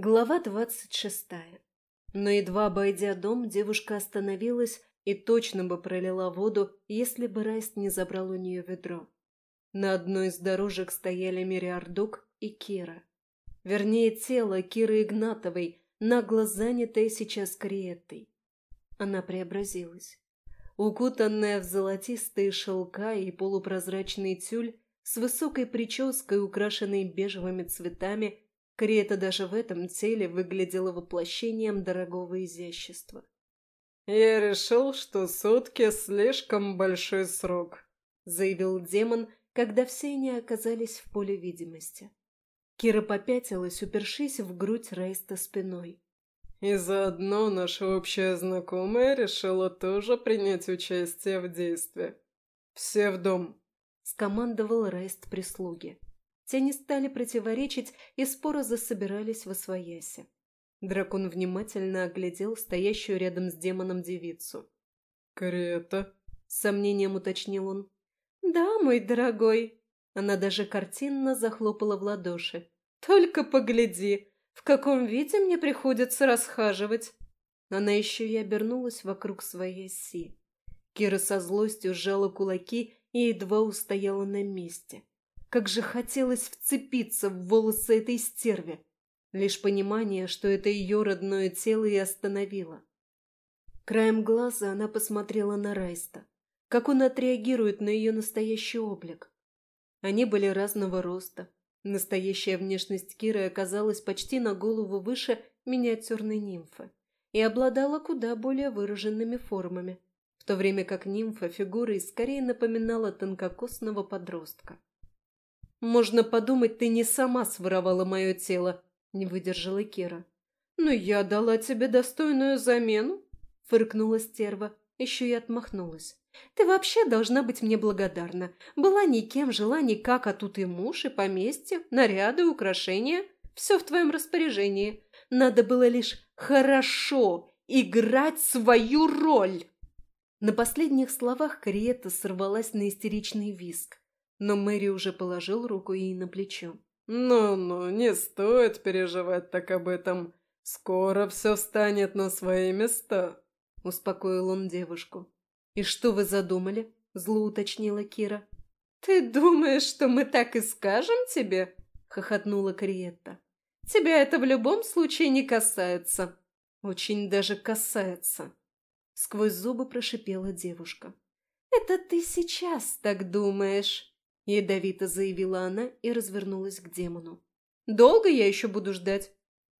Глава двадцать шестая. Но едва обойдя дом, девушка остановилась и точно бы пролила воду, если бы Райст не забрал у нее ведро. На одной из дорожек стояли Мириардук и Кира. Вернее, тело Киры Игнатовой, нагло занятое сейчас Криеттой. Она преобразилась. Укутанная в золотистые шелка и полупрозрачный тюль, с высокой прической, украшенной бежевыми цветами, Криета даже в этом теле выглядела воплощением дорогого изящества. «Я решил, что сутки слишком большой срок», — заявил демон, когда все они оказались в поле видимости. Кира попятилась, упершись в грудь Рейста спиной. «И заодно наша общая знакомая решила тоже принять участие в действии. Все в дом», — скомандовал Рейст прислуги. Те не стали противоречить и споро засобирались во свояси. Дракон внимательно оглядел стоящую рядом с демоном девицу. «Крета?» — с сомнением уточнил он. «Да, мой дорогой». Она даже картинно захлопала в ладоши. «Только погляди, в каком виде мне приходится расхаживать!» Она еще и обернулась вокруг своей оси. Кира со злостью сжала кулаки и едва устояла на месте. Как же хотелось вцепиться в волосы этой стерви. Лишь понимание, что это ее родное тело и остановило. Краем глаза она посмотрела на Райста. Как он отреагирует на ее настоящий облик. Они были разного роста. Настоящая внешность Киры оказалась почти на голову выше миниатюрной нимфы и обладала куда более выраженными формами, в то время как нимфа фигурой скорее напоминала тонкокосного подростка. «Можно подумать, ты не сама своровала мое тело», — не выдержала Кира. «Но я дала тебе достойную замену», — фыркнула стерва, еще и отмахнулась. «Ты вообще должна быть мне благодарна. Была никем, жила никак, а тут и муж, и поместье, наряды, украшения. Все в твоем распоряжении. Надо было лишь хорошо играть свою роль». На последних словах Кариетта сорвалась на истеричный виск но Мэри уже положил руку ей на плечо. «Ну-ну, не стоит переживать так об этом. Скоро все встанет на свои места», — успокоил он девушку. «И что вы задумали?» — зло уточнила Кира. «Ты думаешь, что мы так и скажем тебе?» — хохотнула Криетта. «Тебя это в любом случае не касается». «Очень даже касается», — сквозь зубы прошипела девушка. «Это ты сейчас так думаешь?» Ядовито заявила она и развернулась к демону. «Долго я еще буду ждать?»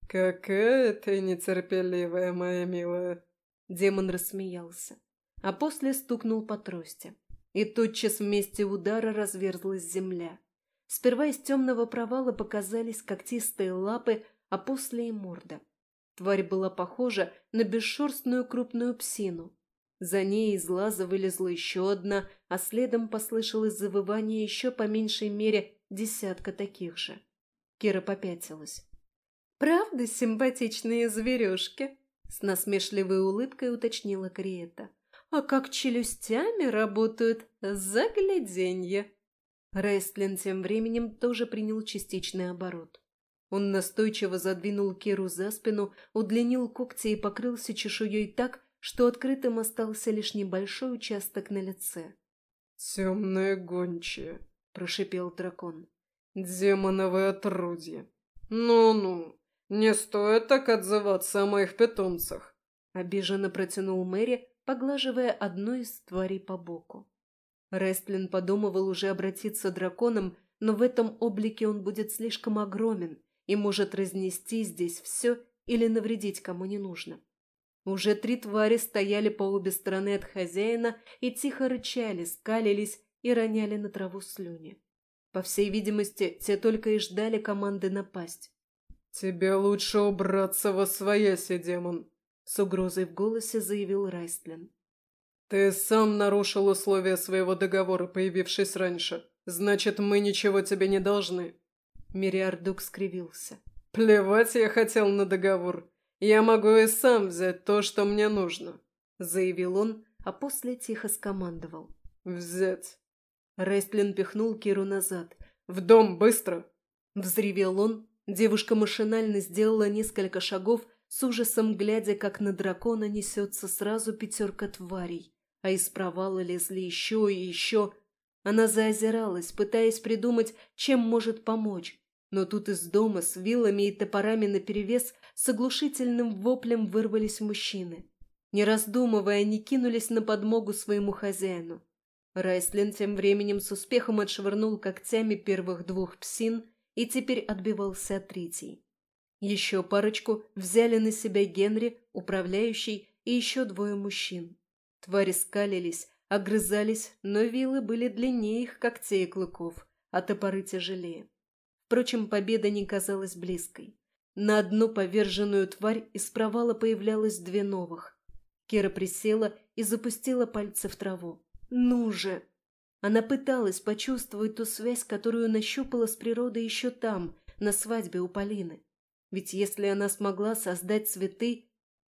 «Какая ты нетерпеливая, моя милая!» Демон рассмеялся, а после стукнул по трости. И тотчас вместе удара разверзлась земля. Сперва из темного провала показались когтистые лапы, а после и морда. Тварь была похожа на бесшерстную крупную псину, за ней из лаза вылезла еще одна, а следом послышалось завывание еще по меньшей мере десятка таких же. Кира попятилась. «Правда симпатичные зверюшки?» С насмешливой улыбкой уточнила Криета. «А как челюстями работают? Загляденье!» Рестлин тем временем тоже принял частичный оборот. Он настойчиво задвинул Киру за спину, удлинил когти и покрылся чешуей так, что открытым остался лишь небольшой участок на лице. «Темное гончие», — прошипел дракон. «Демоновое отродье. Ну-ну, не стоит так отзываться о моих питомцах», — обиженно протянул Мэри, поглаживая одну из тварей по боку. Рестлин подумывал уже обратиться драконом, но в этом облике он будет слишком огромен и может разнести здесь все или навредить кому не нужно. Уже три твари стояли по обе стороны от хозяина и тихо рычали, скалились и роняли на траву слюни. По всей видимости, те только и ждали команды напасть. «Тебе лучше убраться во свояси, демон», — с угрозой в голосе заявил Райстлин. «Ты сам нарушил условия своего договора, появившись раньше. Значит, мы ничего тебе не должны». Мириардук скривился. «Плевать я хотел на договор. «Я могу и сам взять то, что мне нужно», — заявил он, а после тихо скомандовал. «Взять». Рестлин пихнул Киру назад. «В дом, быстро!» Взревел он, Девушка машинально сделала несколько шагов, с ужасом глядя, как на дракона несется сразу пятерка тварей, а из провала лезли еще и еще. Она заозиралась, пытаясь придумать, чем может помочь, но тут из дома с вилами и топорами наперевес с оглушительным воплем вырвались мужчины. Не раздумывая, они кинулись на подмогу своему хозяину. Райслин тем временем с успехом отшвырнул когтями первых двух псин и теперь отбивался от третьей. Еще парочку взяли на себя Генри, управляющий, и еще двое мужчин. Твари скалились, огрызались, но вилы были длиннее их когтей и клыков, а топоры тяжелее. Впрочем, победа не казалась близкой. На одну поверженную тварь из провала появлялось две новых. Кира присела и запустила пальцы в траву. «Ну же!» Она пыталась почувствовать ту связь, которую нащупала с природой еще там, на свадьбе у Полины. Ведь если она смогла создать цветы,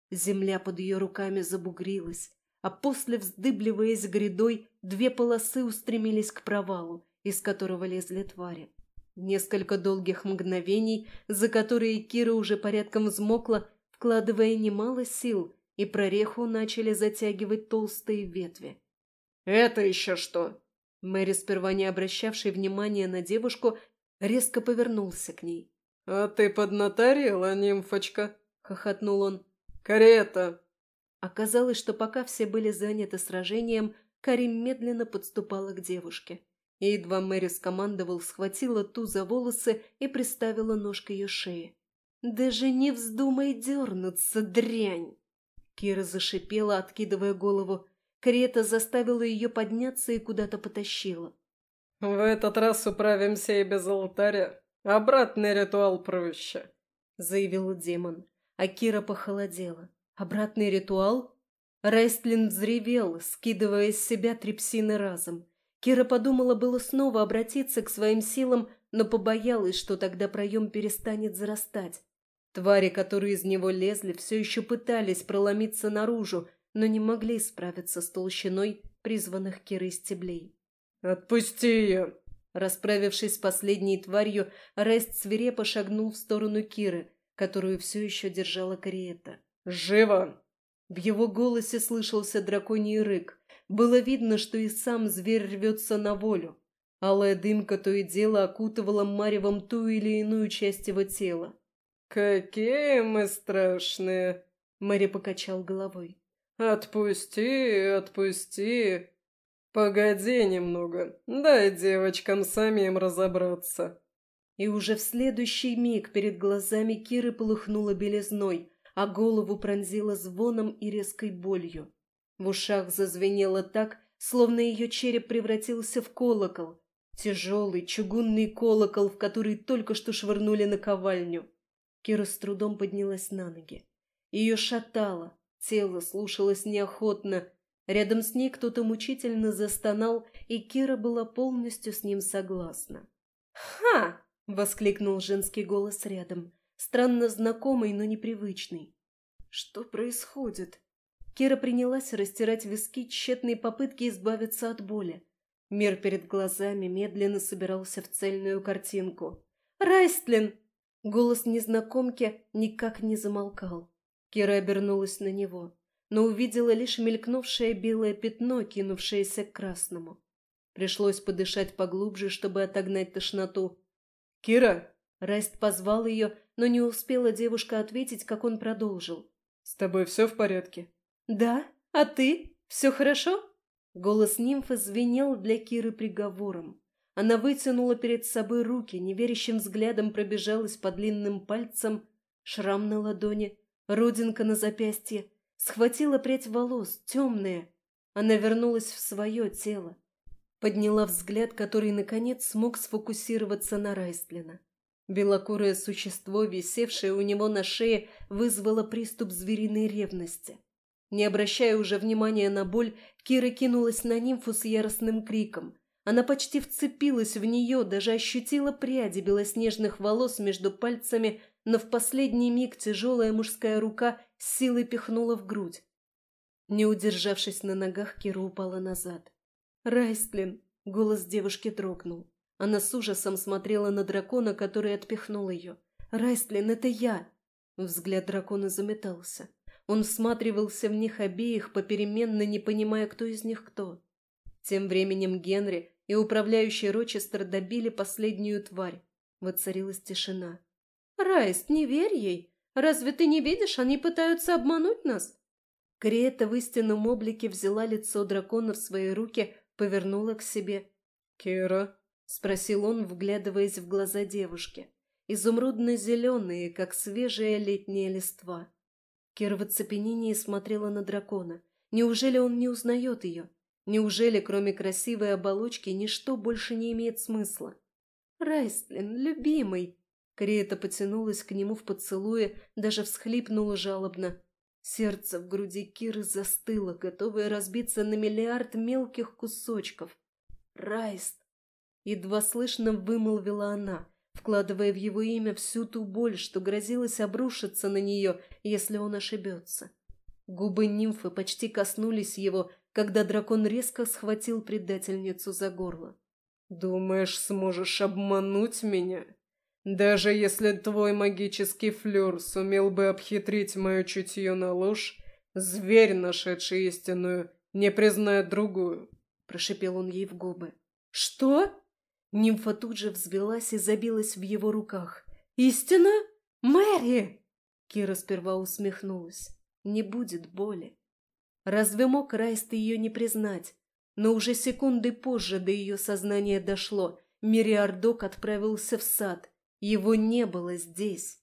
земля под ее руками забугрилась, а после, вздыбливаясь грядой, две полосы устремились к провалу, из которого лезли твари. Несколько долгих мгновений, за которые Кира уже порядком взмокла, вкладывая немало сил, и прореху начали затягивать толстые ветви. «Это еще что?» Мэри, сперва не обращавший внимания на девушку, резко повернулся к ней. «А ты поднаторела, нимфочка?» — хохотнул он. «Карета!» Оказалось, что пока все были заняты сражением, Карим медленно подступала к девушке. И едва Мэри скомандовал, схватила ту за волосы и приставила нож к ее шее. «Даже не вздумай дернуться, дрянь!» Кира зашипела, откидывая голову. Крета заставила ее подняться и куда-то потащила. «В этот раз управимся и без алтаря. Обратный ритуал проще», — заявил демон. А Кира похолодела. «Обратный ритуал?» Райстлин взревел, скидывая с себя трепсины разом. Кира подумала было снова обратиться к своим силам, но побоялась, что тогда проем перестанет зарастать. Твари, которые из него лезли, все еще пытались проломиться наружу, но не могли справиться с толщиной призванных Кирой стеблей. «Отпусти ее!» Расправившись с последней тварью, Рест свирепо шагнул в сторону Киры, которую все еще держала Кариета. «Живо!» В его голосе слышался драконий рык, было видно, что и сам зверь рвется на волю. Алая дымка то и дело окутывала маревом ту или иную часть его тела. «Какие мы страшные!» — Мэри покачал головой. «Отпусти, отпусти. Погоди немного, дай девочкам самим разобраться». И уже в следующий миг перед глазами Киры полыхнуло белизной, а голову пронзило звоном и резкой болью. В ушах зазвенело так, словно ее череп превратился в колокол. Тяжелый чугунный колокол, в который только что швырнули на ковальню. Кира с трудом поднялась на ноги. Ее шатало, тело слушалось неохотно. Рядом с ней кто-то мучительно застонал, и Кира была полностью с ним согласна. «Ха!» — воскликнул женский голос рядом, странно знакомый, но непривычный. «Что происходит?» Кира принялась растирать виски тщетной попытки избавиться от боли. Мир перед глазами медленно собирался в цельную картинку. «Райстлин!» Голос незнакомки никак не замолкал. Кира обернулась на него, но увидела лишь мелькнувшее белое пятно, кинувшееся к красному. Пришлось подышать поглубже, чтобы отогнать тошноту. «Кира!» Райст позвал ее, но не успела девушка ответить, как он продолжил. «С тобой все в порядке?» «Да? А ты? Все хорошо?» Голос нимфы звенел для Киры приговором. Она вытянула перед собой руки, неверящим взглядом пробежалась по длинным пальцам, шрам на ладони, родинка на запястье, схватила прядь волос, темная. Она вернулась в свое тело, подняла взгляд, который, наконец, смог сфокусироваться на Райстлина. Белокурое существо, висевшее у него на шее, вызвало приступ звериной ревности. Не обращая уже внимания на боль, Кира кинулась на нимфу с яростным криком. Она почти вцепилась в нее, даже ощутила пряди белоснежных волос между пальцами, но в последний миг тяжелая мужская рука с силой пихнула в грудь. Не удержавшись на ногах, Кира упала назад. «Райстлин!» — голос девушки дрогнул. Она с ужасом смотрела на дракона, который отпихнул ее. Райстлин, это я!» Взгляд дракона заметался. Он всматривался в них обеих, попеременно не понимая, кто из них кто. Тем временем Генри и управляющий Рочестер добили последнюю тварь. Воцарилась тишина. «Райст, не верь ей! Разве ты не видишь, они пытаются обмануть нас?» Криэта в истинном облике взяла лицо дракона в свои руки, повернула к себе. «Кира?» — спросил он, вглядываясь в глаза девушки. Изумрудно-зеленые, как свежая летняя листва. Кира в оцепенении смотрела на дракона. Неужели он не узнает ее? Неужели, кроме красивой оболочки, ничто больше не имеет смысла? «Райстлин, любимый!» Криэта потянулась к нему в поцелуе, даже всхлипнула жалобно. Сердце в груди Киры застыло, готовое разбиться на миллиард мелких кусочков. «Райст!» Едва слышно вымолвила она, вкладывая в его имя всю ту боль, что грозилась обрушиться на нее, если он ошибется. Губы нимфы почти коснулись его, когда дракон резко схватил предательницу за горло. «Думаешь, сможешь обмануть меня? Даже если твой магический флёр сумел бы обхитрить мое чутье на ложь, зверь, нашедший истинную, не признает другую», — прошипел он ей в губы. «Что?» Нимфа тут же взвелась и забилась в его руках. «Истина? Мэри!» Кира сперва усмехнулась. «Не будет боли». Разве мог Райст ее не признать? Но уже секунды позже до ее сознания дошло. Мириардок отправился в сад. Его не было здесь.